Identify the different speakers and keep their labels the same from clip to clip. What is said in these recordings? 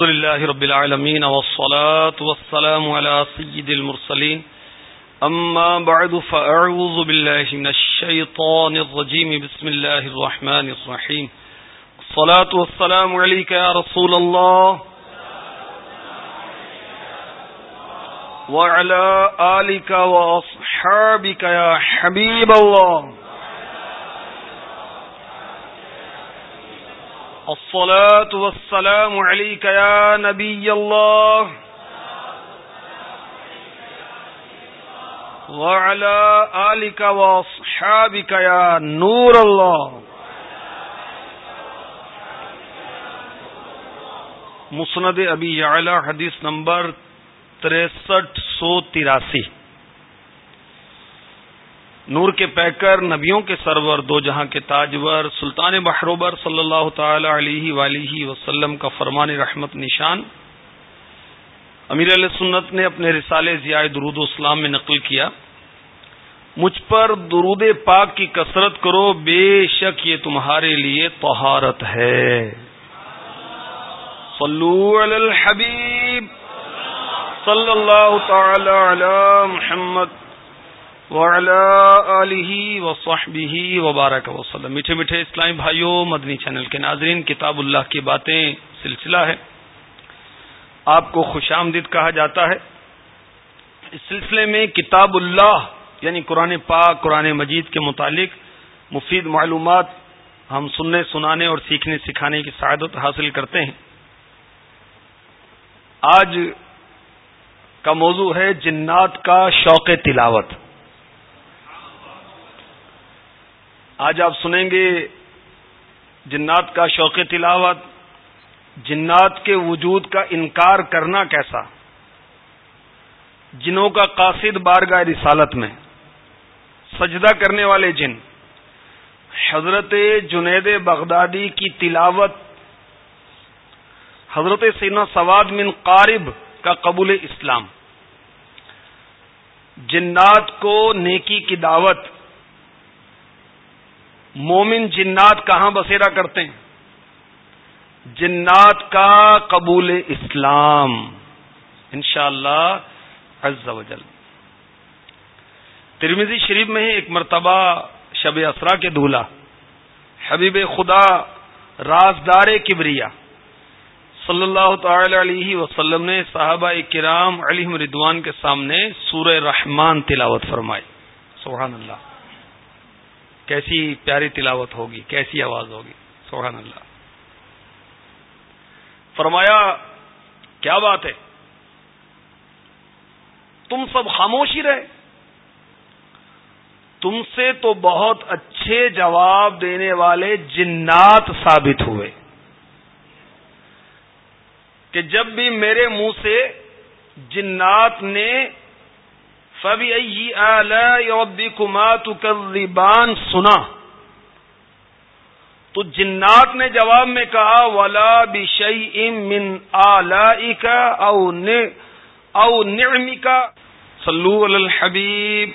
Speaker 1: الحمد لله رب العالمين والصلاة والسلام على سيد المرسلين. أما بعد، فأعوذ بالله من الشيطان الرجيم. بسم الله الرحمن الرحيم. الصلاة والسلام عليك يا رسول الله. وعلى آلك وأصحابك يا حبيب الله. الصلاة والسلام عليك يا نبي الله. وعلى آلك وأصحابك يا نور الله. مسند ابی اعلی حدیث نمبر تریسٹھ سو تراسی نور کے پیکر، نبیوں کے سرور، دو جہاں کے تاجور، سلطان بحروبر صلی اللہ تعالی علیہ ولیہ وسلم کا فرمان رحمت نشان۔ امیر علیہ سنت نے اپنے رسالے ضیاء درود اسلام میں نقل کیا۔ مجھ پر درود پاک کی کثرت کرو، بے شک یہ تمہارے لیے طہارت ہے۔ صلو علی الحبیب۔ صلی اللہ تعالی علی محمد۔ وبارک وسلم۔ میٹھے میٹھے اسلامی بھائیوں، مدنی چینل کے ناظرین، کتاب اللہ کی باتیں سلسلہ ہے۔ آپ کو خوش آمدید کہا جاتا ہے۔ اس سلسلے میں کتاب اللہ یعنی قرآن پاک، قرآن مجید کے متعلق مفید معلومات ہم سننے، سنانے اور سیکھنے، سکھانے کی سعادت حاصل کرتے ہیں۔ آج کا موضوع ہے جنات کا شوق تلاوت۔ آج آپ سنیں گے جنات کا شوق تلاوت، جنات کے وجود کا انکار کرنا کیسا؟ جنوں کا قاصد بارگاہ رسالت میں، سجدہ کرنے والے جن، حضرت جنید بغدادی کی تلاوت، حضرت سینا سواد من قارب کا قبول اسلام۔ جنات کو نیکی کی دعوت مومن جنات کہاں بسیرا کرتے ہیں؟ جنات کا قبول اسلام، انشاءاللہ اللہ وجل ترمیزی شریف میں ہی ایک مرتبہ شب اسرا کے دھولا حبیب خدا رازدار کبریا، صلی اللہ تعالی علیہ وسلم نے صحابہ کرام علی ردوان کے سامنے سورہ رحمان تلاوت فرمائی۔ سبحان اللہ۔ کیسی پیاری تلاوت ہوگی، کیسی آواز ہوگی؟ سبحان اللہ۔ فرمایا، کیا بات ہے؟ تم سب خاموشی رہے۔ تم سے تو بہت اچھے جواب دینے والے جنات ثابت ہوئے۔ کہ جب بھی میرے منہ سے جنات نے کماتان سنا۔ تو جنات نے جواب میں کہا، ولا بشئی من کا او او نعمی کا صلو علی الحبیب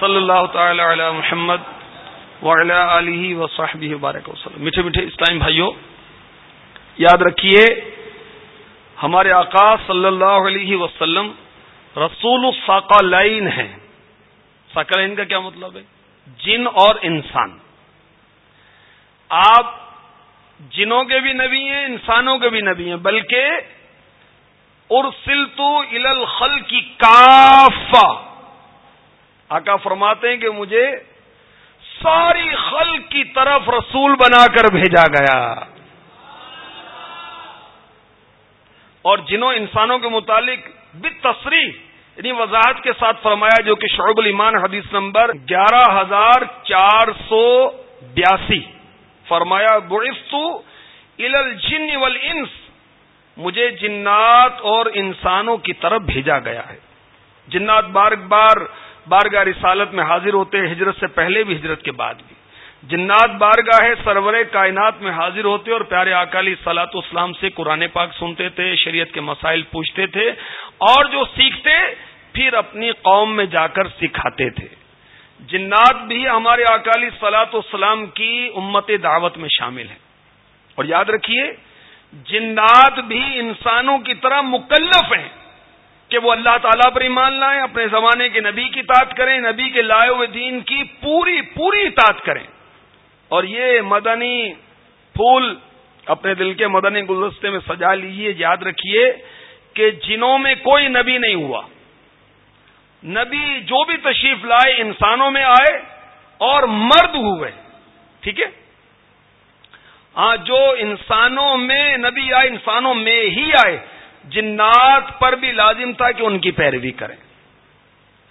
Speaker 1: صلی اللہ تعالی علی محمد وعلی علیہ وصحبہ بارک وسلم۔ میٹھے میٹھے اسلام بھائیوں یاد رکھیے، ہمارے آقا صلی اللہ علیہ وسلم رسول الثقلین ہیں۔ ثقلین کا کیا مطلب ہے؟ جن اور انسان۔ آپ جنوں کے بھی نبی ہیں، انسانوں کے بھی نبی ہیں، بلکہ ارسل تو الخل کی کافا آقا فرماتے ہیں کہ مجھے ساری خل کی طرف رسول بنا کر بھیجا گیا۔ اور جنوں انسانوں کے متعلق تصریح یعنی وضاحت کے ساتھ فرمایا جو کہ شعب المان حدیث نمبر گیارہ ہزار چار سو بیاسی۔ فرمایا برستو الجن والانس، مجھے جنات اور انسانوں کی طرف بھیجا گیا ہے۔ جنات بار بار بارگاہ رسالت میں حاضر ہوتے ہیں، ہجرت سے پہلے بھی، ہجرت کے بعد بھی۔ جنات بارگاہ سرور کائنات میں حاضر ہوتے اور پیارے اکالی سلاط اسلام سے قرآن پاک سنتے تھے، شریعت کے مسائل پوچھتے تھے اور جو سیکھتے، پھر اپنی قوم میں جا کر سکھاتے تھے۔ جنات بھی ہمارے اکالی سلاط اسلام کی امت دعوت میں شامل ہیں۔ اور یاد رکھیے، جنات بھی انسانوں کی طرح مکلف ہیں کہ وہ اللہ تعالیٰ پر ایمان لائیں، اپنے زمانے کے نبی کی اطاعت کریں، نبی کے لائے ہوئے دین کی پوری پوری اطاعت کریں۔ اور یہ مدنی پھول اپنے دل کے مدنی گلدستے میں سجا لیجیے یاد رکھیے کہ جنوں میں کوئی نبی نہیں ہوا۔ نبی جو بھی تشریف لائے انسانوں میں آئے اور مرد ہوئے، ٹھیک ہے؟ ہاں جو انسانوں میں نبی آئے، انسانوں میں ہی آئے، جنات پر بھی لازم تھا کہ ان کی پیروی کریں۔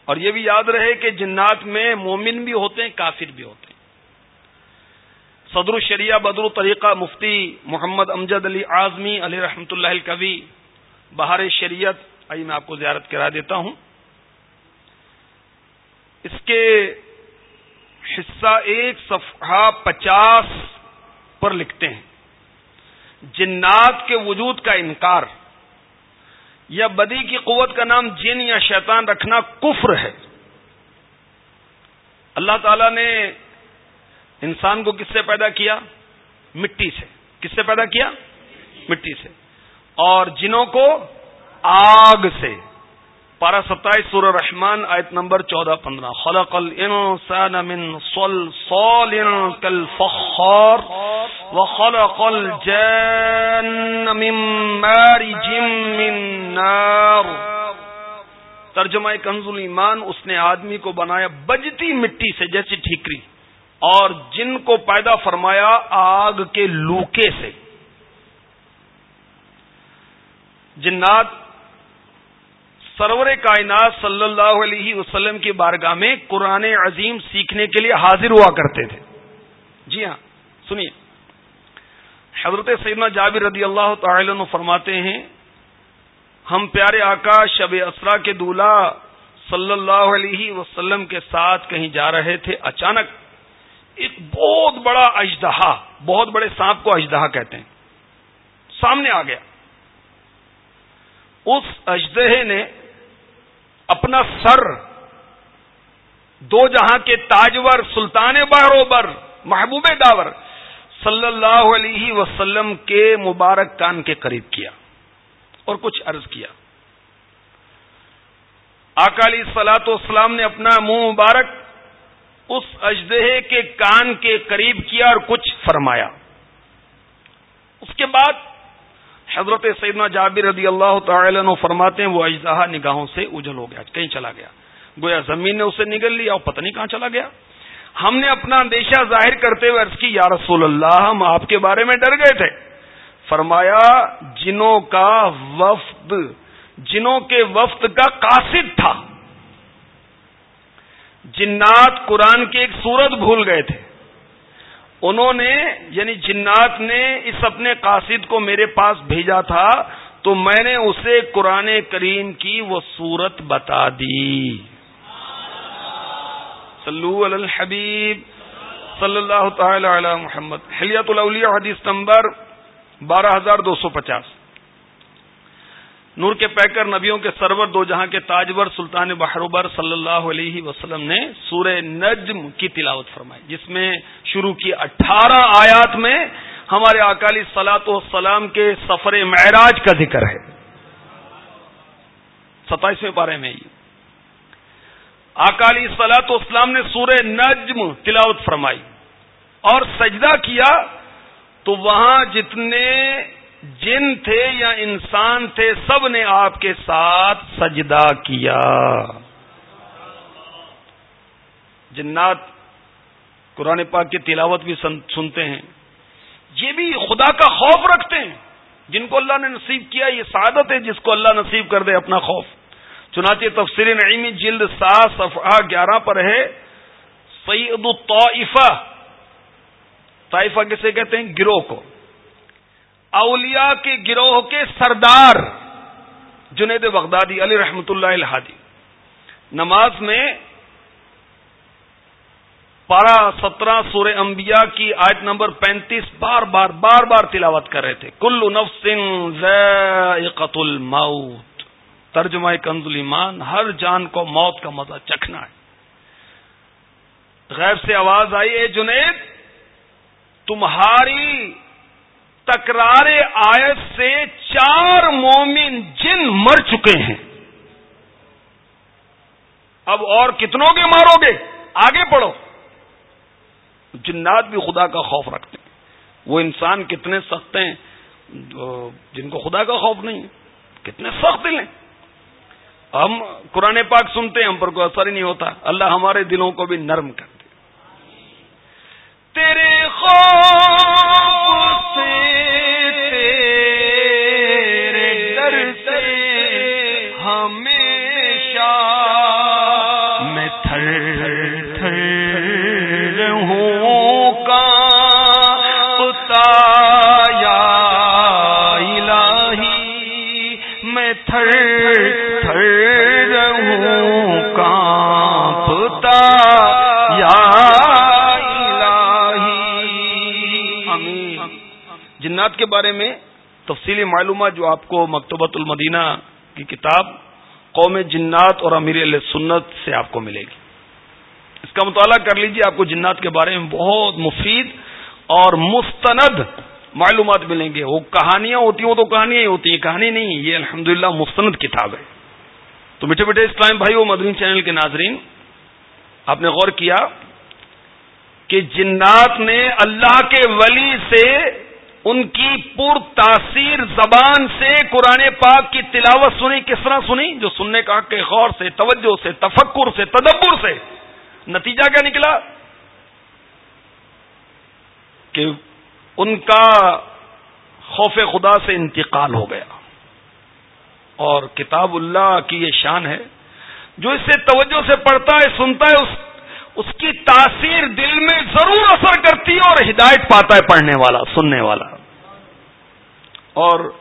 Speaker 1: اور یہ بھی یاد رہے کہ جنات میں مومن بھی ہوتے ہیں، کافر بھی ہوتے ہیں۔ صدر الشریعہ بدر طریقہ مفتی محمد امجد علی اعظمی علی رحمۃ اللہ الکوی بہار شریعت آئی میں آپ کو زیارت کرا دیتا ہوں۔ اس کے حصہ ایک، صفحہ پچاس پر لکھتے ہیں۔ جنات کے وجود کا انکار، یا بدی کی قوت کا نام جن یا شیطان رکھنا کفر ہے۔ اللہ تعالی نے انسان کو کس سے پیدا کیا؟ مٹی سے۔ کس سے پیدا کیا؟ مٹی سے۔ اور جنوں کو آگ سے۔ پارا ستائیس سور رحمان آیت نمبر چودہ پندرہ۔ خلق الانسان من صل كالفخار وخلق الجن من مارج من نار۔ ترجمہ کنز ایمان، اس نے آدمی کو بنایا بجتی مٹی سے جیسی ٹھیکری۔ اور جن کو پیدا فرمایا آگ کے لوکے سے۔ جنات سرور کائنات صلی اللہ علیہ وسلم کی بارگاہ میں قرآن عظیم سیکھنے کے لیے حاضر ہوا کرتے تھے۔ جی ہاں سنیے۔ حضرت سیدنا جابر رضی اللہ تعالی عنہ فرماتے ہیں، ہم پیارے آقا شب اسرا کے دولہ صلی اللہ علیہ وسلم کے ساتھ کہیں جا رہے تھے، اچانک ایک بہت بڑا اجدہا، بہت بڑے سانپ کو اجدہا کہتے ہیں۔ سامنے آ گیا۔ اس اجدہے نے اپنا سر دو جہاں کے تاجور، سلطان باروبر محبوب داور، صلی اللہ علیہ وسلم کے مبارک کان کے قریب کیا اور کچھ عرض کیا۔ اکالی سلاط اسلام نے اپنا منہ مبارک اس اجدہ کے کان کے قریب کیا اور کچھ فرمایا۔ اس کے بعد حضرت سیدنا جابر رضی اللہ تعالی عنہ فرماتے ہیں، وہ اجزا نگاہوں سے اجل ہو گیا، کہیں چلا گیا۔ گویا زمین نے اسے نگل لیا اور پتہ نہیں کہاں چلا گیا۔ ہم نے اپنا اندیشہ ظاہر کرتے ہوئے عرض کی، یا رسول اللہ، ہم آپ کے بارے میں ڈر گئے تھے۔ فرمایا، جنوں کا وفد، جنوں کے وفد کا قاصد تھا۔ جنات قرآن کی ایک سورت بھول گئے تھے۔ انہوں نے یعنی جنات نے اس اپنے قاصد کو میرے پاس بھیجا تھا، تو میں نے اسے قرآن کریم کی وہ صورت بتا دی۔ صلو علی الحبیب صلی اللہ تعالی علی محمد۔ حلیت الاولیاء حدیث نمبر بارہ ہزار دو سو پچاس۔ نور کے پیکر نبیوں کے سرور دو جہاں کے تاجور سلطان بحروبر صلی اللہ علیہ وسلم نے سورہ نجم کی تلاوت فرمائی، جس میں شروع کی اٹھارہ آیات میں ہمارے اکالی سلاط و سلام کے سفر معراج کا ذکر ہے۔ ستائیسویں پارے میں یہ۔ اکالی سلاط اسلام نے سورہ نجم تلاوت فرمائی اور سجدہ کیا تو وہاں جتنے جن تھے یا انسان تھے سب نے آپ کے ساتھ سجدہ کیا۔ جنات قرآن پاک کی تلاوت بھی سنتے ہیں۔ یہ بھی خدا کا خوف رکھتے ہیں۔ جن کو اللہ نے نصیب کیا، یہ سعادت ہے جس کو اللہ نصیب کر دے اپنا خوف۔ چنانچہ تفسیر نعیمی جلد سات، صفحہ گیارہ پر ہے۔ سعید الطائفہ طائفہ کسے کہتے ہیں؟ گروہ کو۔ اولیاء کے گروہ کے سردار جنید بغدادی علی رحمت اللہ الحادی نماز میں پارہ سترہ سور انبیاء کی آیت نمبر پینتیس بار بار بار بار تلاوت کر رہے تھے۔ کل نفس ذائقت الموت۔ ترجمہ کنز ایمان ہر جان کو موت کا مزہ چکھنا ہے۔ غیب سے آواز آئی ہے جنید، تمہاری تکرار آیت سے چار مومن جن مر چکے ہیں۔ اب اور کتنوں کے مارو گے؟ آگے پڑھو۔ جنات بھی خدا کا خوف رکھتے ہیں۔ وہ انسان کتنے سخت ہیں، جن کو خدا کا خوف نہیں ہے۔ کتنے سخت دل ہیں۔ ہم قرآن پاک سنتے ہیں، ہم پر کوئی اثر ہی نہیں ہوتا۔ اللہ ہمارے دلوں کو بھی نرم کر دے تیرے خوف جنات کے بارے میں تفصیلی معلومات جو آپ کو مکتبۃ المدینہ کی کتاب قوم جنات اور امیر علیہ سنت سے آپ کو ملے گی۔ اس کا مطالعہ کر لیجیے آپ کو جنات کے بارے میں بہت مفید اور مستند معلومات ملیں گے۔ وہ کہانیاں ہوتی ہیں، وہ تو کہانیاں ہی ہوتی ہیں، کہانی نہیں، یہ الحمد مستند کتاب ہے۔ تو میٹھے میٹھے اسلام بھائی وہ مدنی چینل کے ناظرین، آپ نے غور کیا کہ جنات نے اللہ کے ولی سے ان کی پر تاثیر زبان سے قرآن پاک کی تلاوت سنی، کس طرح سنی؟ جو سننے کا حق غور سے، توجہ سے، تفکر سے، تدبر سے۔ نتیجہ کیا نکلا؟ کہ ان کا خوف خدا سے انتقال ہو گیا۔ اور کتاب اللہ کی یہ شان ہے، جو اس سے توجہ سے پڑھتا ہے، سنتا ہے، اس اس کی تاثیر دل میں ضرور اثر کرتی ہے اور ہدایت پاتا ہے پڑھنے والا، سننے والا۔ اور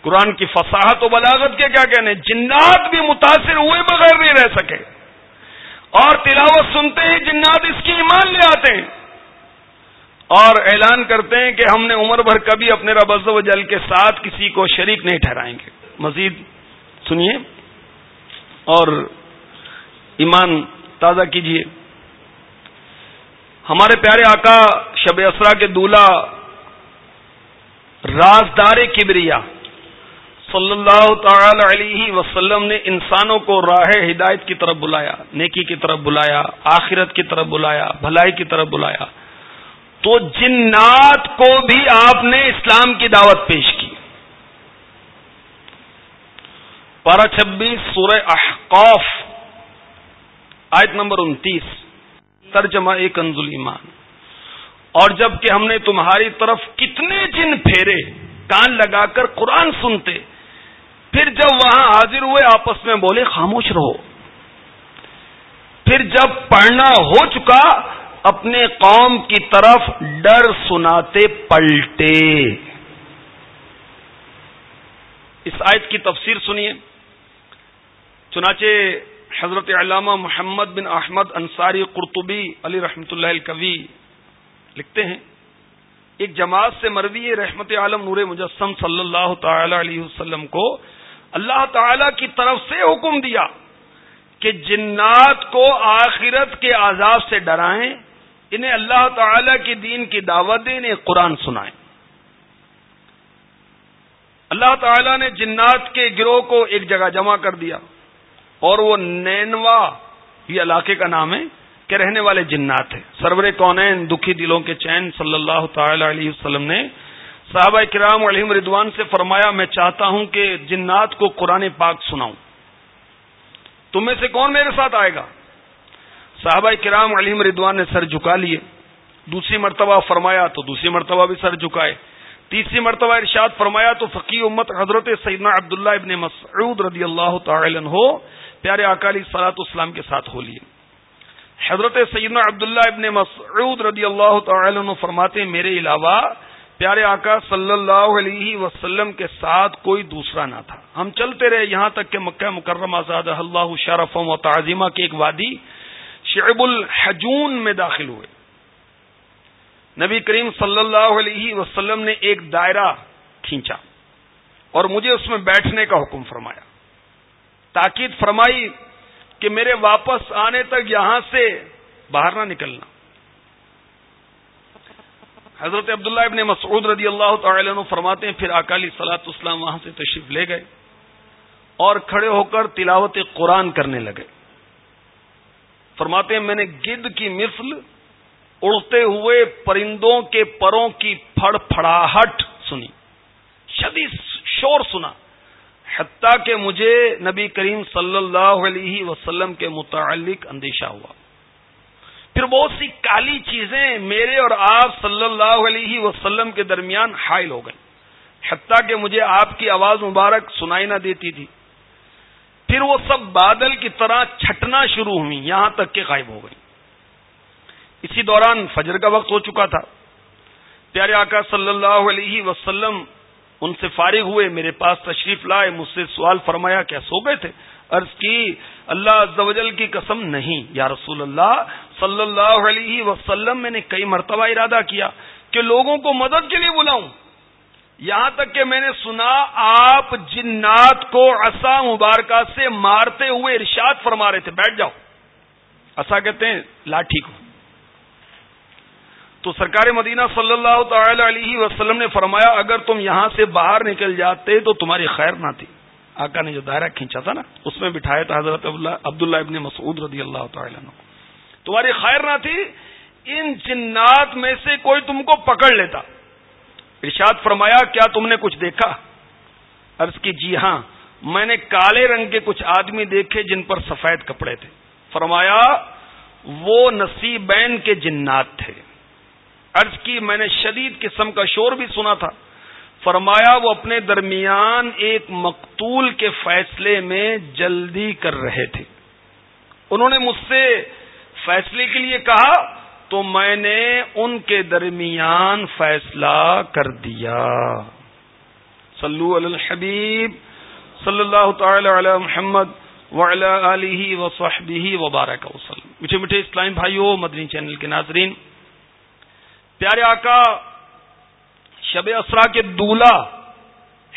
Speaker 1: قرآن کی فصاحت و بلاغت کے کیا کہنے؟ جنات بھی متاثر ہوئے بغیر نہیں رہ سکے۔ اور تلاوت سنتے ہی جنات اس کی ایمان لے آتے ہیں۔ اور اعلان کرتے ہیں کہ ہم نے عمر بھر کبھی اپنے رب و جل کے ساتھ کسی کو شریک نہیں ٹھہرائیں گے۔ مزید سنیے۔ اور ایمان تازہ کیجیے ہمارے پیارے آقا شب اسرا کے دولہ رازدار کبریا صلی اللہ تعالی علیہ وسلم نے انسانوں کو راہ ہدایت کی طرف بلایا، نیکی کی طرف بلایا، آخرت کی طرف بلایا، بھلائی کی طرف بلایا۔ تو جنات کو بھی آپ نے اسلام کی دعوت پیش کی۔ پارہ چھبیس سورہ احقاف، آیت نمبر انتیس۔ ترجمہ ایک انزل ایمان۔ اور جبکہ ہم نے تمہاری طرف کتنے جن پھیرے، کان لگا کر قرآن سنتے، پھر جب وہاں حاضر ہوئے، آپس میں بولے، خاموش رہو۔ پھر جب پڑھنا ہو چکا، اپنے قوم کی طرف ڈر سناتے پلٹے۔ اس آیت کی تفسیر سنیے۔ چنانچہ حضرت علامہ محمد بن احمد انصاری قرطبی علی رحمۃ اللہ الکوی لکھتے ہیں، ایک جماعت سے مروی رحمت عالم نور مجسم صلی اللہ تعالی علیہ وسلم کو اللہ تعالی کی طرف سے حکم دیا کہ جنات کو آخرت کے عذاب سے ڈرائیں، انہیں اللہ تعالی کی دین کی دعوت دیں، انہیں قرآن سنائیں۔ اللہ تعالی نے جنات کے گروہ کو ایک جگہ جمع کر دیا۔ اور وہ نینوا یہ علاقے کا نام ہے، کہ رہنے والے جنات ہیں۔ سرور کونین دکھی دلوں کے چین صلی اللہ تعالی علیہ وسلم نے۔ صحابہ کرام علیم ردوان سے فرمایا، میں چاہتا ہوں کہ جنات کو قرآن پاک سناؤں۔ تم میں سے کون میرے ساتھ آئے گا؟ صحابہ کرام علیم ردوان نے سر جھکا لیے۔ دوسری مرتبہ فرمایا تو دوسری مرتبہ بھی سر جھکائے۔ تیسری مرتبہ ارشاد فرمایا تو فقی امت حضرت سیدنا عبداللہ ابن مسعود رضی اللہ تعالی عنہ پیارے اکالی سلاط اسلام کے ساتھ ہو لیے۔ حضرت سیدنا عبداللہ ابن مسعود رضی اللہ تعالی عنہ فرماتے میرے علاوہ پیارے آقا صلی اللہ علیہ وسلم کے ساتھ کوئی دوسرا نہ تھا۔ ہم چلتے رہے یہاں تک کہ مکہ مکرمہ آزاد اللہ شرف و تعظیمہ کے ایک وادی شعب الحجون میں داخل ہوئے۔ نبی کریم صلی اللہ علیہ وسلم نے ایک دائرہ کھینچا اور مجھے اس میں بیٹھنے کا حکم فرمایا۔ تاکید فرمائی کہ میرے واپس آنے تک یہاں سے باہر نہ نکلنا۔ حضرت عبداللہ ابن مسعود رضی اللہ تعالی عنہ فرماتے ہیں، پھر اکالی سلاط اسلام وہاں سے تشریف لے گئے اور کھڑے ہو کر تلاوت قرآن کرنے لگے۔ فرماتے ہیں، میں نے گد کی مثل اڑتے ہوئے پرندوں کے پروں کی پھڑ پھڑاہٹ سنی، شدید شور سنا۔ حتیٰ کہ مجھے نبی کریم صلی اللہ علیہ وسلم کے متعلق اندیشہ ہوا۔ پھر بہت سی کالی چیزیں میرے اور آپ صلی اللہ علیہ وسلم کے درمیان حائل ہو گئی حتیٰ کہ مجھے آپ کی آواز مبارک سنائی نہ دیتی تھی۔ پھر وہ سب بادل کی طرح چھٹنا شروع ہوئی، یہاں تک کہ غائب ہو گئی اسی دوران فجر کا وقت ہو چکا تھا۔ پیارے آقا صلی اللہ علیہ وسلم ان سے فارغ ہوئے، میرے پاس تشریف لائے، مجھ سے سوال فرمایا کیا سو گئے تھے؟ عرض کی، اللہ عزوجل کی قسم نہیں۔ یا رسول اللہ صلی اللہ علیہ وسلم، میں نے کئی مرتبہ ارادہ کیا کہ لوگوں کو مدد کے لیے بلاؤں۔ یہاں تک کہ میں نے سنا، آپ جنات کو اصا مبارکہ سے مارتے ہوئے ارشاد فرما رہے تھے، بیٹھ جاؤ۔ اصا کہتے ہیں لاٹھی کو تو سرکار مدینہ صلی اللہ تعالی علیہ وسلم نے فرمایا، اگر تم یہاں سے باہر نکل جاتے تو تمہاری خیر نہ تھی۔ آقا نے جو دائرہ کھینچا تھا نا، اس میں بٹھایا تھا حضرت عبداللہ ابن مسعود رضی اللہ تعالی عنہ۔ تمہاری خیر نہ تھی، ان جنات میں سے کوئی تم کو پکڑ لیتا۔ ارشاد فرمایا، کیا تم نے کچھ دیکھا؟ عرض کی جی ہاں میں نے کالے رنگ کے کچھ آدمی دیکھے جن پر سفید کپڑے تھے۔ فرمایا، وہ نصیبین کے جنات تھے۔ عرض کی، میں نے شدید قسم کا شور بھی سنا تھا۔ فرمایا، وہ اپنے درمیان ایک مقتول کے فیصلے میں جلدی کر رہے تھے۔ انہوں نے مجھ سے فیصلے کے لیے کہا، تو میں نے ان کے درمیان فیصلہ کر دیا۔ صلو علی الحبیب، صلی اللہ تعالی علی محمد وعلی آلہ وصحبہ وبارک وسلم میٹھے میٹھے اسلام بھائیو، مدنی چینل کے ناظرین پیارے آقا، شب اسرا کے دولہ،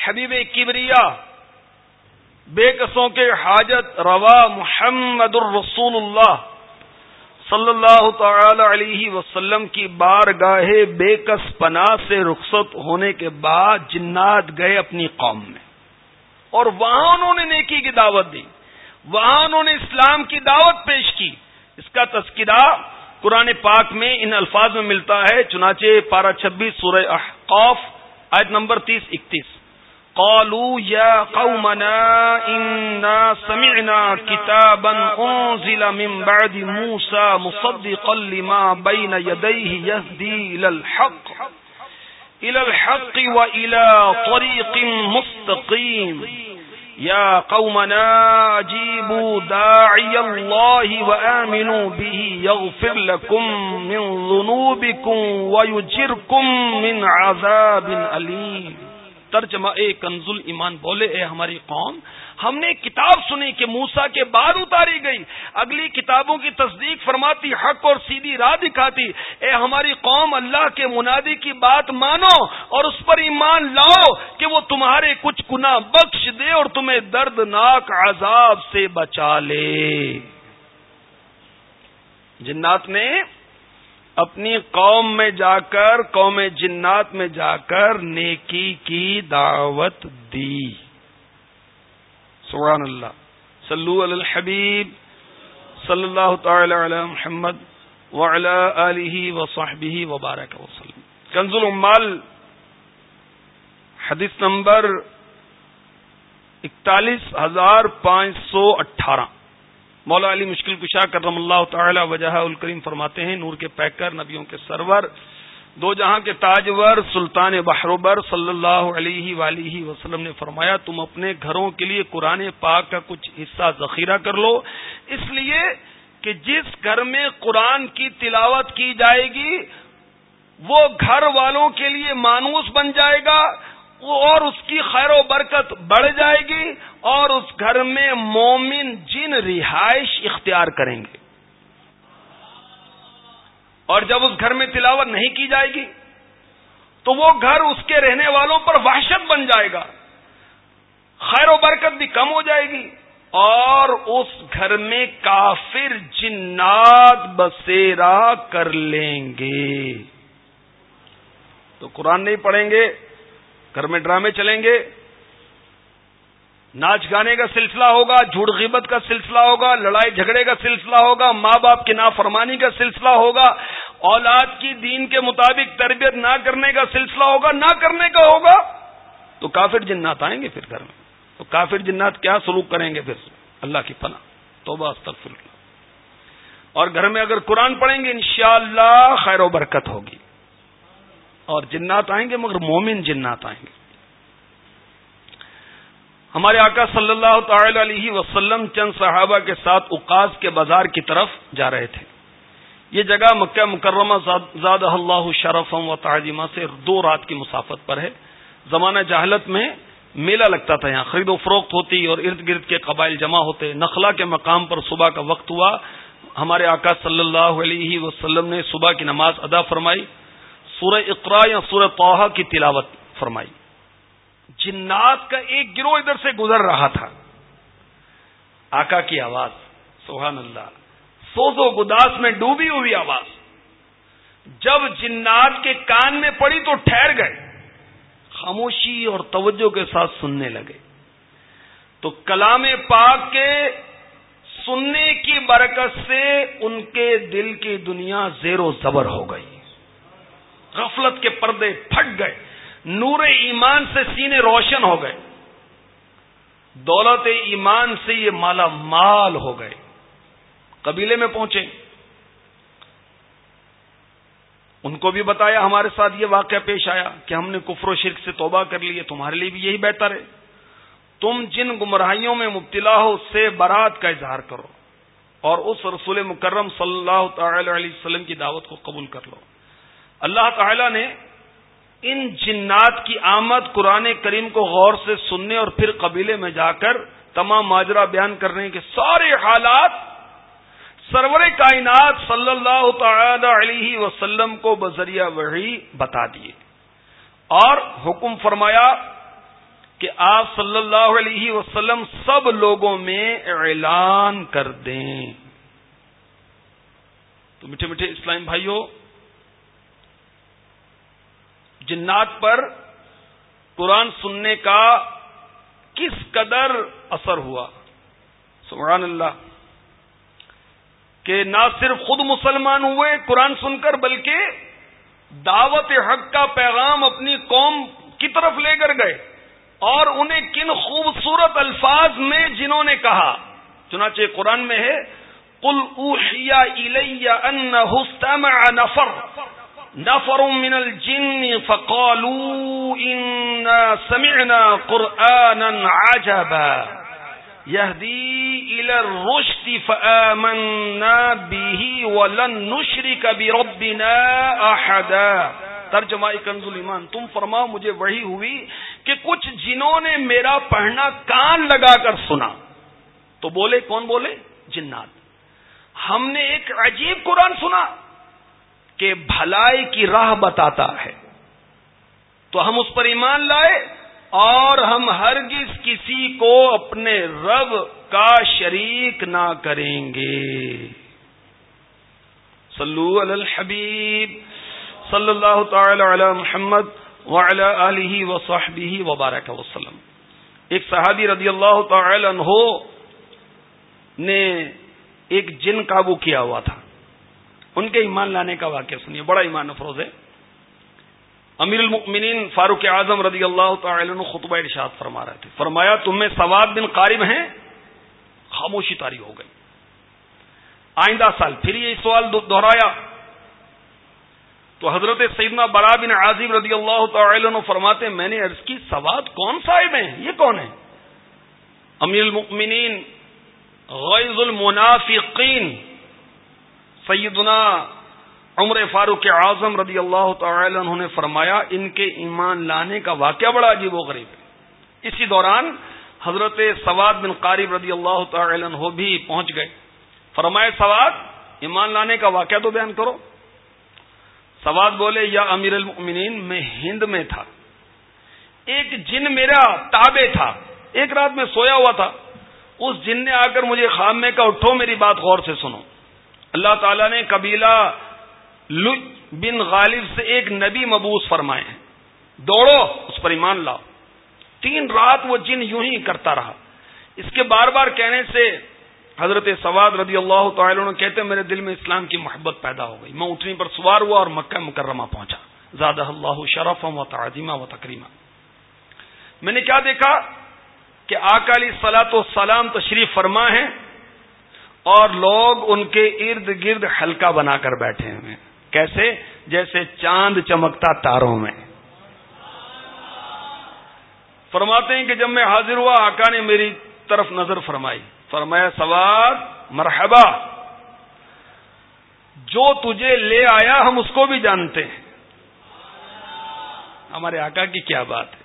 Speaker 1: حبیب کبریا، بے قصوں کے حاجت روا محمد الرسول اللہ صلی اللہ تعالی علیہ وسلم کی بار گاہے بے کس پناہ سے رخصت ہونے کے بعد جنات گئے اپنی قوم میں۔ اور وہاں انہوں نے نیکی کی دعوت دی، وہاں انہوں نے اسلام کی دعوت پیش کی۔ اس کا تذکرہ قرآن پاک میں ان الفاظ میں ملتا ہے، چنانچہ پارہ چھبیس سورہ احقاف، آیت نمبر تیس، اکتیس۔ قالوا يا قومنا إنا سمعنا كتابا أنزل من بعد موسى مصدقا لما بين يديه يهدي إلى الحق إلى الحق وإلى طريق مستقيم يا قومنا اجيبوا داعي الله وآمنوا به يغفر لكم من ذنوبكم ويجركم من عذاب أليم۔ ترجمہ اے کنزل ایمان بولے، اے ہماری قوم ہم نے کتاب سنی کہ موسا کے بعد اتاری گئی۔ اگلی کتابوں کی تصدیق فرماتی، حق اور سیدھی راہ دکھاتی۔ اے ہماری قوم، اللہ کے منادی کی بات مانو اور اس پر ایمان لاؤ کہ وہ تمہارے کچھ گنا بخش دے اور تمہیں دردناک عذاب سے بچا لے۔ جنات نے اپنی قوم میں جا کر، قوم جنات میں جا کر نیکی کی دعوت دی۔ سبحان اللہ. صلو علی الحبیب. صلی اللہ تعالی علی محمد وعلی آلہ وصحبہ وبارک وسلم کنز العمال. حدیث نمبر اکتالیس ہزار پانچ سو اٹھارہ. مولا علی مشکل کشا کرم اللہ تعالی وجہ الکریم فرماتے ہیں، نور کے پیکر، نبیوں کے سرور دو جہاں کے تاجور، سلطان بحروبر صلی اللہ علیہ ولیہ وسلم نے فرمایا، تم اپنے گھروں کے لیے قرآن پاک کا کچھ حصہ ذخیرہ کر لو۔ اس لیے کہ جس گھر میں قرآن کی تلاوت کی جائے گی، وہ گھر والوں کے لیے مانوس بن جائے گا، اور اس کی خیر و برکت بڑھ جائے گی، اور اس گھر میں مومن جن رہائش اختیار کریں گے۔ اور جب اس گھر میں تلاوت نہیں کی جائے گی تو وہ گھر اس کے رہنے والوں پر وحشت بن جائے گا خیر و برکت بھی کم ہو جائے گی اور اس گھر میں کافر جنات بسیرا کر لیں گے تو قرآن نہیں پڑھیں گے، گھر میں ڈرامے چلیں گے ناچ گانے کا سلسلہ ہوگا، جھوٹ غیبت کا سلسلہ ہوگا، لڑائی جھگڑے کا سلسلہ ہوگا، ماں باپ کی نافرمانی کا سلسلہ ہوگا، اولاد کی دین کے مطابق تربیت نہ کرنے کا سلسلہ ہوگا، نہ کرنے کا ہوگا، تو کافر جنات آئیں گے پھر گھر میں۔ تو کافر جنات کیا سلوک کریں گے پھر؟ اللہ کی پناہ، توبہ، استغفر اللہ۔ اور گھر میں اگر قرآن پڑھیں گے، انشاءاللہ خیر و برکت ہوگی۔ اور جنات آئیں گے مگر مومن جنات آئیں گے۔ ہمارے آقا صلی اللہ تعالی علیہ وسلم چند صحابہ کے ساتھ اقاص کے بازار کی طرف جا رہے تھے۔ یہ جگہ مکہ مکرمہ زاد اللہ شرفم و تعجمہ سے دو رات کی مسافت پر ہے۔ زمانہ جہلت میں میلہ لگتا تھا یہاں۔ خرید و فروخت ہوتی اور ارد گرد کے قبائل جمع ہوتے۔ نخلا کے مقام پر صبح کا وقت ہوا۔ ہمارے آقا صلی اللہ علیہ وسلم نے صبح کی نماز ادا فرمائی۔ سورہ اقرا یا سورہ توحا کی تلاوت فرمائی۔ جنات کا ایک گروہ ادھر سے گزر رہا تھا۔ آقا کی آواز، سبحان اللہ۔ سوز و گداس میں ڈوبی ہوئی آواز۔ جب جنات کے کان میں پڑی تو ٹھہر گئے۔ خاموشی اور توجہ کے ساتھ سننے لگے۔ تو کلام پاک کے سننے کی برکت سے ان کے دل کی دنیا زیر و زبر ہو گئی۔ غفلت کے پردے پھٹ گئے۔ نور ایمان سے سینے روشن ہو گئے۔ دولت ایمان سے یہ مالا مال ہو گئے۔ قبیلے میں پہنچے۔ ان کو بھی بتایا ہمارے ساتھ یہ واقعہ پیش آیا کہ ہم نے کفر و شرک سے توبہ کر لی ہے تمہارے لیے بھی یہی بہتر ہے۔ تم جن گمراہیوں میں مبتلا ہو، اس سے برات کا اظہار کرو۔ اور اس رسول مکرم صلی اللہ تعالی علیہ وسلم کی دعوت کو قبول کر لو۔ اللہ تعالی نے ان جنات کی آمد قرآن کریم کو غور سے سننے اور پھر قبیلے میں جا کر تمام ماجرا بیان کرنے کے سارے حالات سرور کائنات صلی اللہ تعالی علیہ وسلم کو بذریعہ وحی بتا دیے۔ اور حکم فرمایا کہ آپ صلی اللہ علیہ وسلم سب لوگوں میں اعلان کر دیں۔ تو میٹھے میٹھے اسلام بھائیوں جنات پر قرآن سننے کا کس قدر اثر ہوا؟ سبحان اللہ، کہ نہ صرف خود مسلمان ہوئے قرآن سن کر، بلکہ دعوت حق کا پیغام اپنی قوم کی طرف لے کر گئے۔ اور انہیں کن خوبصورت الفاظ میں جنہوں نے کہا۔ چنانچہ قرآن میں ہے کل اوشیا ان نفر۔ نفر من الجن فقالوا إنا سمعنا قرآنا عجبا. يهدي إلى الرشد فآمنا به ولن نشرك بربنا أحدا. ترجمہ کنز ایمان تم فرماؤ مجھے وہی ہوئی کہ کچھ جنہوں نے میرا پڑھنا کان لگا کر سنا۔ تو بولے، کون بولے؟ جنات۔ ہم نے ایک عجیب قرآن سنا۔ کہ بھلائی کی راہ بتاتا ہے۔ تو ہم اس پر ایمان لائے اور ہم ہرگز کسی کو اپنے رب کا شریک نہ کریں گے۔ صلو علی الحبیب صلی اللہ تعالی علی محمد وعلی و صحبی وبارک وسلم۔ ایک صحابی رضی اللہ تعالی عنہ نے ایک جن قابو کیا ہوا تھا۔ ان کے ایمان لانے کا واقعہ، سنیے، بڑا ایمان افروز ہے۔ امیر المؤمنین فاروق اعظم رضی اللہ تعالی عنہ خطبہ ارشاد فرما رہے تھے۔ فرمایا تمہیں سواد بن قارب ہیں، خاموشی تاری ہو گئی۔ آئندہ سال پھر یہ سوال دہرایا۔ تو حضرت سیدنا برا بن عازب رضی اللہ تعالی عنہ فرماتے میں نے عرض کی، سواد کون صاحب ہیں؟ یہ کون ہے امیر المؤمنین، غیظ المنافقین سیدنا عمر فاروق اعظم رضی اللہ تعالی عنہ نے فرمایا، ان کے ایمان لانے کا واقعہ بڑا عجیب و غریب ہے۔ اسی دوران حضرت سواد بن قارب رضی اللہ تعالی عنہ بھی پہنچ گئے۔ فرمائے سواد، ایمان لانے کا واقعہ تو بیان کرو۔ سواد بولے، یا امیر المؤمنین، میں ہند میں تھا۔ ایک جن میرا تابے تھا۔ ایک رات میں سویا ہوا تھا۔ اس جن نے آ کر مجھے خامے کا اٹھو میری بات غور سے سنو۔ اللہ تعالیٰ نے قبیلہ بن غالب سے ایک نبی مبوس فرمائے ہیں۔ دوڑو، اس پر ایمان لاؤ۔ تین رات وہ جن یوں ہی کرتا رہا۔ اس کے بار بار کہنے سے حضرت سواد رضی اللہ تعالی نے کہتے میرے دل میں اسلام کی محبت پیدا ہو گئی۔ میں اٹھنی پر سوار ہوا اور مکہ مکرمہ پہنچا۔ زیادہ اللہ شرف و تعظیمہ و تکریمہ میں نے کیا دیکھا کہ اکالی سلاط و سلام تشریف فرما ہے۔ اور لوگ ان کے ارد گرد ہلکا بنا کر بیٹھے ہوئے کیسے؟ جیسے چاند چمکتا تاروں میں۔ فرماتے ہیں کہ جب میں حاضر ہوا، آقا نے میری طرف نظر فرمائی۔ فرمایا سوال مرحبا۔ جو تجھے لے آیا، ہم اس کو بھی جانتے ہیں۔ ہمارے آقا کی کیا بات ہے؟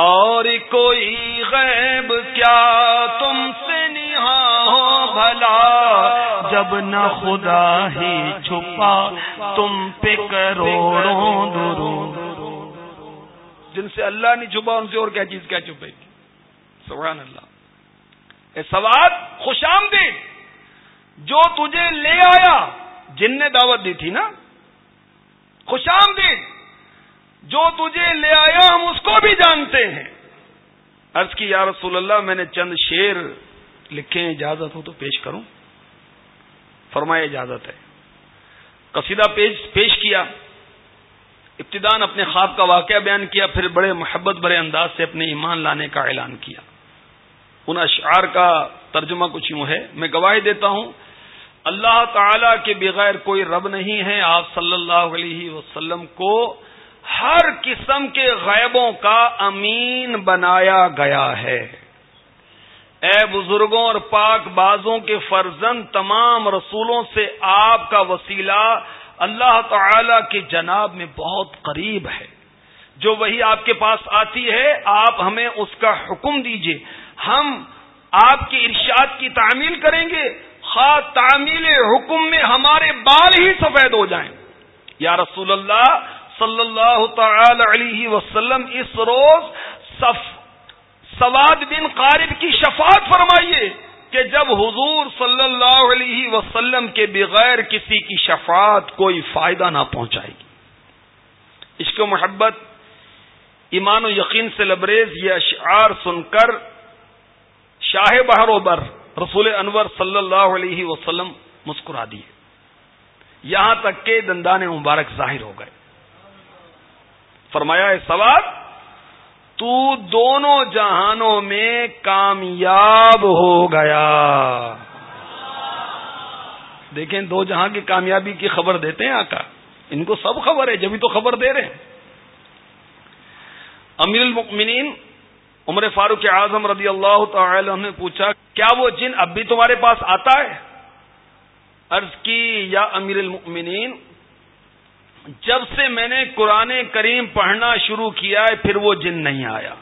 Speaker 1: اور کوئی غیب کیا تم سے نہا ہو بھلا؟ جب نہ خدا ہی چھپا، تم پہ کروڑوں درود جن سے اللہ نہیں چھپا، ان سے اور کیا چیز کیا چھپے گی؟ سبحان اللہ۔ اے سواد، خوش آمدید۔ جو تجھے لے آیا، جن نے دعوت دی تھی نا؟ خوش آمدید۔ جو تجھے لے آیا ہم اس کو بھی جانتے ہیں۔ عرض کی یا رسول اللہ، میں نے چند شیر لکھے ہیں، اجازت ہو تو پیش کروں۔ فرمائے اجازت ہے۔ قصیدہ پیش پیش کیا۔ ابتدان اپنے خواب کا واقعہ بیان کیا، پھر بڑے محبت برے انداز سے اپنے ایمان لانے کا اعلان کیا۔ ان اشعار کا ترجمہ کچھ یوں ہے۔ میں گواہی دیتا ہوں، اللہ تعالی کے بغیر کوئی رب نہیں ہے۔ آپ صلی اللہ علیہ وسلم کو ہر قسم کے غیبوں کا امین بنایا گیا ہے۔ اے بزرگوں اور پاک بازوں کے فرزند، تمام رسولوں سے آپ کا وسیلہ اللہ تعالی کے جناب میں بہت قریب ہے۔ جو وہی آپ کے پاس آتی ہے، آپ ہمیں اس کا حکم دیجیے ہم آپ کے ارشاد کی تعمیل کریں گے۔ خواہ تعمیل حکم میں ہمارے بال ہی سفید ہو جائیں۔ یا رسول اللہ صلی اللہ تعالی علیہ وسلم اس روز سواد بن قارب کی شفاعت فرمائیے کہ جب حضور صلی اللہ علیہ وسلم کے بغیر کسی کی شفاعت کوئی فائدہ نہ پہنچائے گی۔ عشق و محبت، ایمان و یقین سے لبریز یہ اشعار سن کر شاہ بہر و بر رسول انور صلی اللہ علیہ وسلم مسکرا دیے۔ یہاں تک کہ دندان مبارک ظاہر ہو گئے۔ فرمایا ہے، سوال، تو دونوں جہانوں میں کامیاب ہو گیا۔ دیکھیں، دو جہاں کی کامیابی کی خبر دیتے ہیں آقا۔ ان کو سب خبر ہے، جبھی تو خبر دے رہے ہیں۔ امیر المؤمنین، عمر فاروق اعظم رضی اللہ تعالی نے پوچھا، کیا وہ جن اب بھی تمہارے پاس آتا ہے؟ عرض کی، یا امیر المؤمنین جب سے میں نے قرآن کریم پڑھنا شروع کیا ہے، پھر وہ جن نہیں آیا۔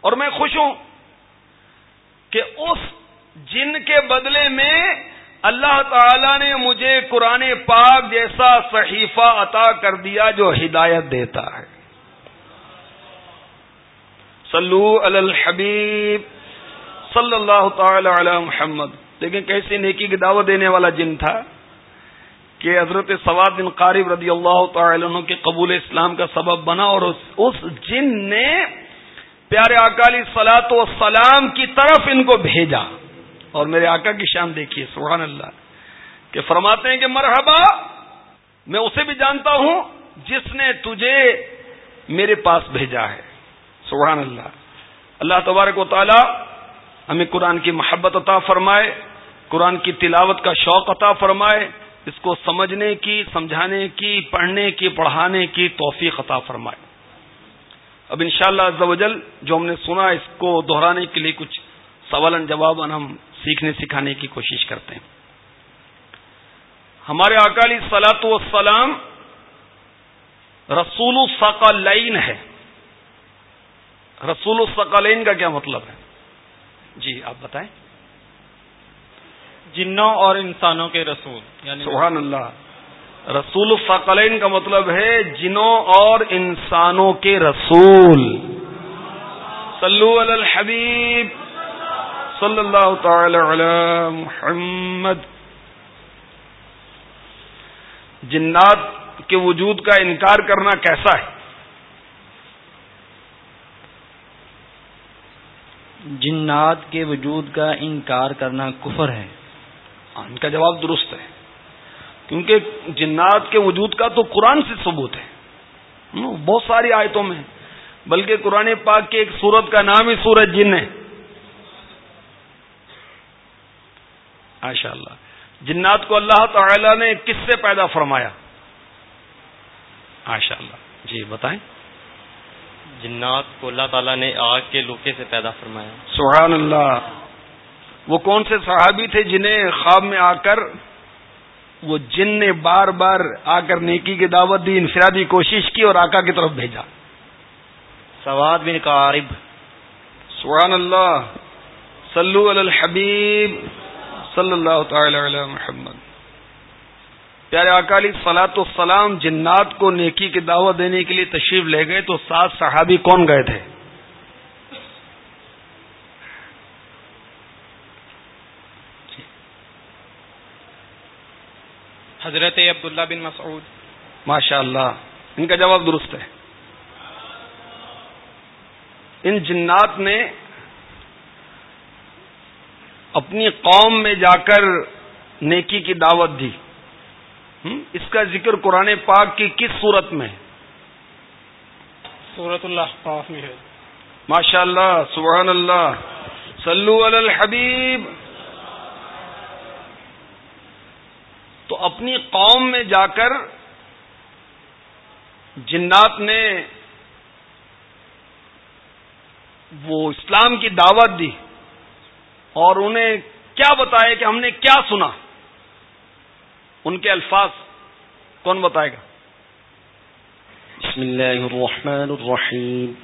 Speaker 1: اور میں خوش ہوں کہ اس جن کے بدلے میں اللہ تعالی نے مجھے قرآن پاک جیسا صحیفہ عطا کر دیا جو ہدایت دیتا ہے۔ صلو علی الحبیب صلی اللہ تعالی علی محمد۔ لیکن کیسی نیکی کی دعوت دینے والا جن تھا؟ کہ حضرت سواد بن قارب رضی اللہ تعالی عنہ کے قبول اسلام کا سبب بنا اور اس جن نے پیارے اکالی سلاط و سلام کی طرف ان کو بھیجا۔ اور میرے آقا کی شان دیکھیے، سبحان اللہ۔ کہ فرماتے ہیں کہ مرحبا، میں اسے بھی جانتا ہوں جس نے تجھے میرے پاس بھیجا ہے۔ سبحان اللہ۔ اللہ تبارک و تعالی ہمیں قرآن کی محبت عطا فرمائے، قرآن کی تلاوت کا شوق عطا فرمائے۔ اس کو سمجھنے کی، سمجھانے کی، پڑھنے کی، پڑھانے کی توفیق عطا فرمائے۔ اب انشاءاللہ شاء اللہ جو ہم نے سنا، اس کو دہرانے کے لیے کچھ سوال جواب ہم سیکھنے، سکھانے کی کوشش کرتے ہیں۔ ہمارے اکالی سلاط وسلام رسول الثقلین ہے۔ رسول الثقلین کا کیا مطلب ہے؟ جی آپ بتائیں۔
Speaker 2: جنوں اور انسانوں کے رسول
Speaker 1: یعنی سبحان اللہ۔ رسول الفقلین کا مطلب ہے جنوں اور انسانوں کے رسول۔ صلو علی الحبیب۔ صلی اللہ تعالی علی محمد۔ جنات کے وجود کا انکار کرنا کیسا ہے؟
Speaker 2: جنات کے وجود کا انکار کرنا کفر ہے۔
Speaker 1: ان کا جواب درست ہے۔ کیونکہ جنات کے وجود کا تو قرآن سے ثبوت ہے۔ بہت ساری آیتوں میں۔ بلکہ قرآن پاک کی ایک سورت کا نام ہی سورج جن ہے۔ ماشاء اللہ جنات کو اللہ تعالی نے کس سے پیدا فرمایا؟ ماشاء اللہ جی بتائیں۔
Speaker 2: جنات کو اللہ تعالیٰ نے آگ کے لوکے سے پیدا فرمایا۔
Speaker 1: سبحان اللہ۔ وہ کون سے صحابی تھے جنہیں خواب میں آ کر وہ جن نے بار بار آ کر نیکی کی دعوت دی انفرادی کوشش کی اور آقا کی طرف بھیجا؟
Speaker 2: سواد بن قارب۔
Speaker 1: سبحان اللہ۔ صلو علی الحبیب۔ صلی اللہ تعالی علی محمد۔ پیارے اکالی سلاۃ السلام جنات کو نیکی کی دعوت دینے کے لیے تشریف لے گئے تو سات صحابی کون گئے تھے؟
Speaker 2: حضرت عبداللہ بن مسعود۔
Speaker 1: ماشاء اللہ ان کا جواب درست ہے۔ ان جنات نے اپنی قوم میں جا کر نیکی کی دعوت دی۔ اس کا ذکر قرآن پاک کی کس صورت میں؟
Speaker 2: سورت اللہ ہے۔
Speaker 1: ماشاء اللہ سبحان اللہ۔ صلو علی الحبیب۔ تو اپنی قوم میں جا کر جنات نے وہ اسلام کی دعوت دی اور انہیں کیا بتایا کہ ہم نے کیا سنا؟ ان کے الفاظ کون بتائے گا؟
Speaker 3: بسم الله الرحمن الرحيم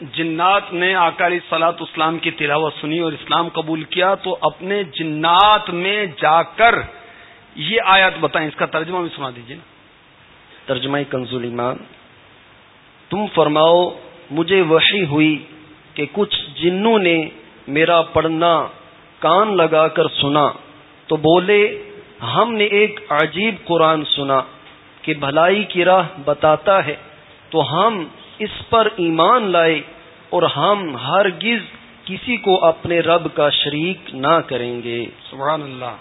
Speaker 1: جنات نے اکالی سلاط اسلام کی تلاوت سنی اور اسلام قبول کیا تو اپنے جنات میں جا کر یہ آیات بتائیں، اس کا ترجمہ بھی سنا دیجیے نا۔
Speaker 3: ترجمہ کنزول ایمان۔ تم فرماؤ، مجھے وحی ہوئی کہ کچھ جنوں نے میرا پڑھنا کان لگا کر سنا تو بولے، ہم نے ایک عجیب قرآن سنا کہ بھلائی کی راہ بتاتا ہے تو ہم اس پر ایمان لائے اور ہم ہر گز کسی کو اپنے رب کا شریک نہ کریں گے۔
Speaker 1: سبحان اللہ۔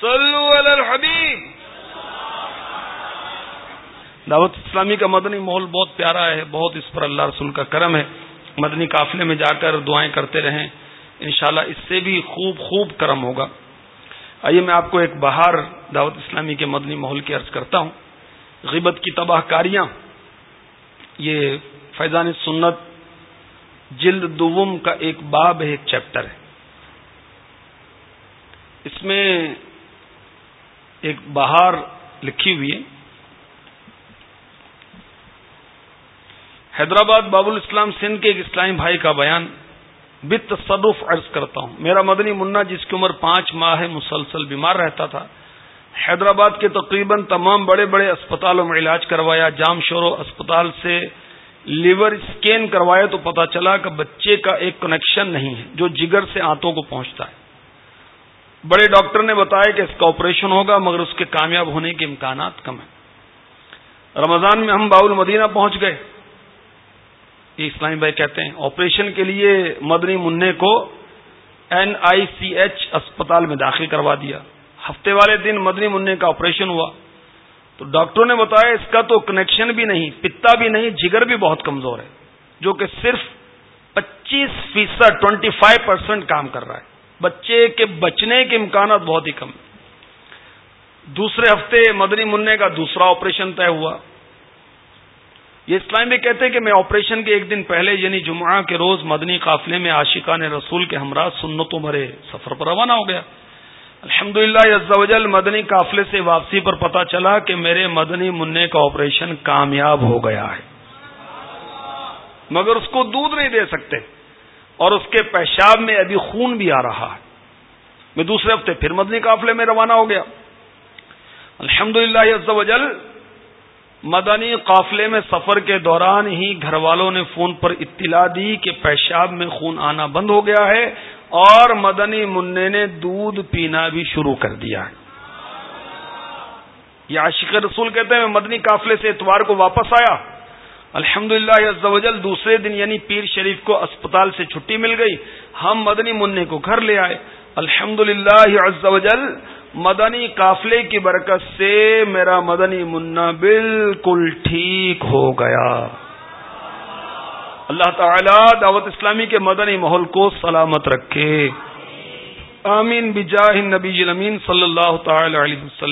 Speaker 1: صلو علی الحبیب۔ دعوت اسلامی کا مدنی ماحول بہت پیارا ہے، بہت اس پر اللہ رسول کا کرم ہے۔ مدنی قافلے میں جا کر دعائیں کرتے رہیں، انشاءاللہ اس سے بھی خوب خوب کرم ہوگا۔ آئیے میں آپ کو ایک بہار دعوت اسلامی کے مدنی ماحول کی عرض کرتا ہوں۔ غیبت کی تباہ کاریاں۔ یہ فیضان سنت جلد دوم کا ایک باب ہے، ایک چیپٹر ہے۔ اس میں ایک بہار لکھی ہوئی ہے۔ حیدرآباد باب الاسلام سندھ کے ایک اسلامی بھائی کا بیان بت تصرف عرض کرتا ہوں۔ میرا مدنی منا جس کی عمر پانچ ماہ مسلسل بیمار رہتا تھا حیدرآباد کے تقریباً تمام بڑے بڑے اسپتالوں میں علاج کروایا، جام شورو اسپتال سے لیور اسکین کروایا تو پتا چلا کہ بچے کا ایک کنیکشن نہیں ہے، جو جگر سے آنتوں کو پہنچتا ہے۔ بڑے ڈاکٹر نے بتایا کہ اس کا آپریشن ہوگا، مگر اس کے کامیاب ہونے کے امکانات کم ہیں۔ رمضان میں ہم باول مدینہ پہنچ گئے۔ یہ اسلامی بھائی کہتے ہیں آپریشن کے لیے مدنی منع کو این آئی سی ایچ اسپتال میں داخل کروا دیا۔ ہفتے والے دن مدنی منع کا آپریشن ہوا۔ تو ڈاکٹروں نے بتایا اس کا تو کنیکشن بھی نہیں، پتا بھی نہیں، جگر بھی بہت کمزور ہے، جو کہ صرف پچیس فیصد ٹوینٹی فائیو پرسینٹ کام کر رہا ہے۔ بچے کے بچنے کے امکانات بہت ہی کم۔ دوسرے ہفتے مدنی منع کا دوسرا آپریشن طے ہوا۔ یہ اسلام بھی کہتے ہیں کہ میں آپریشن کے ایک دن پہلے یعنی جمعہ کے روز مدنی قافلے میں عاشقان رسول کے ہمراہ سنتوں مرے سفر پر روانہ ہو گیا۔ الحمد للہ مدنی قافلے سے واپسی پر پتا چلا کہ میرے مدنی منع کا آپریشن کامیاب ہو گیا ہے۔ مگر اس کو دودھ نہیں دے سکتے اور اس کے پیشاب میں ابھی خون بھی آ رہا ہے۔ میں دوسرے ہفتے پھر مدنی قافلے میں روانہ ہو گیا۔ الحمد للہ مدنی قافلے میں سفر کے دوران ہی گھر والوں نے فون پر اطلاع دی کہ پیشاب میں خون آنا بند ہو گیا ہے۔ اور مدنی منع نے دودھ پینا بھی شروع کر دیا۔ یہ عاشق رسول کہتے ہیں مدنی قافلے سے اتوار کو واپس آیا۔ الحمد للہ دوسرے دن یعنی پیر شریف کو اسپتال سے چھٹی مل گئی۔ ہم مدنی منع کو گھر لے آئے۔ الحمد للہ مدنی قافلے کی برکت سے میرا مدنی منا بالکل ٹھیک ہو گیا۔ اللہ تعالی دعوت اسلامی کے مدنی ماحول کو سلامت رکھے۔ آمین، بجاہ نبی صلی اللہ تعالی علیہ وسلم۔